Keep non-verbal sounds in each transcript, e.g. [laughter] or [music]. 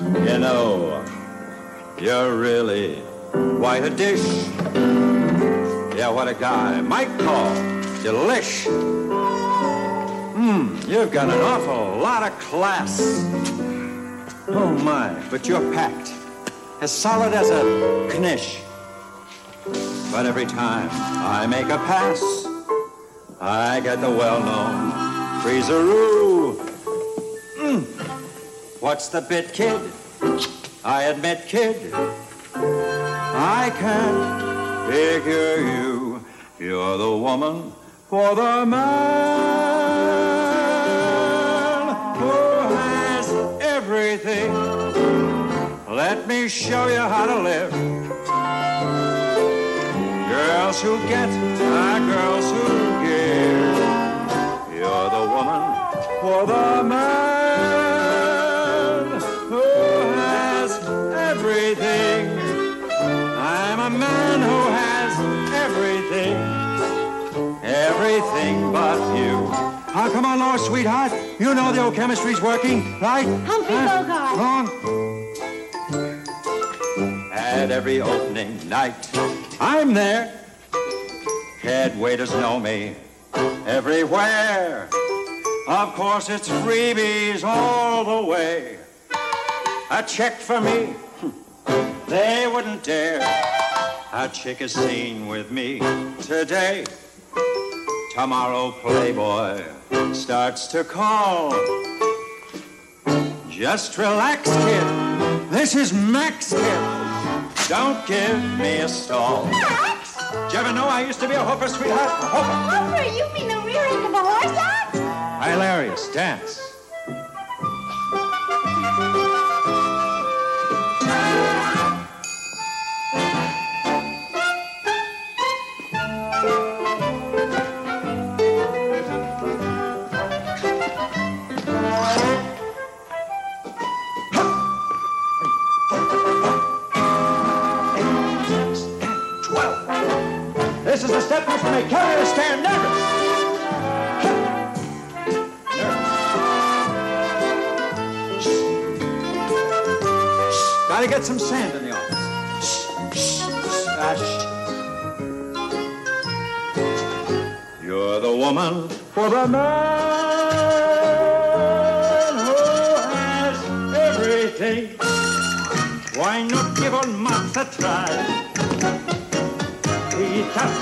You know, you're really quite a dish. Yeah, what a guy might call delish. Hmm, you've got an awful lot of class. Oh my, but you're packed. As solid as a knish. But every time I make a pass, I get the well-known freezeroo. Mm. What's the bit, kid? I admit, kid, I can't figure you. You're the woman for the man who has everything. Let me show you how to live. Girls who get are girls who give. You're the woman for the man a man who has everything. Everything but you. Oh, come on, Laura, sweetheart. You know the old chemistry's working, right? Humphrey Huh? Bogart. Wrong. At every opening night, I'm there. Head waiters know me everywhere. Of course, it's freebies all the way. A check for me, [laughs] they wouldn't dare. A chick is seen with me today. Tomorrow, Playboy starts to call. Just relax, kid. This is Max, kid. Don't give me a stall. Max? Did you ever know I used to be a hooker, sweetheart? A hooker. Humphrey, you mean the rear end of a horse act? Hilarious. Dance. Is the step you make carriers stand nervous. Nervous. Shh. Gotta get some sand in the office. Shh. Shh. Ah. You're the woman for the man who has everything. Why not give old Max a try?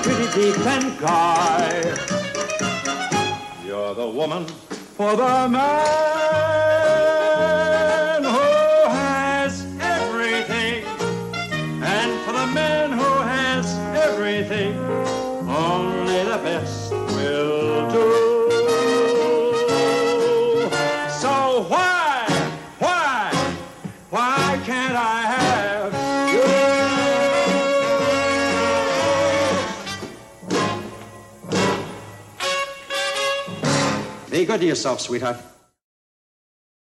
Pretty decent guy. You're the woman for the man who has everything. And for the man who has everything, only the best will do. So why, why, why can't I have Be good to yourself, sweetheart.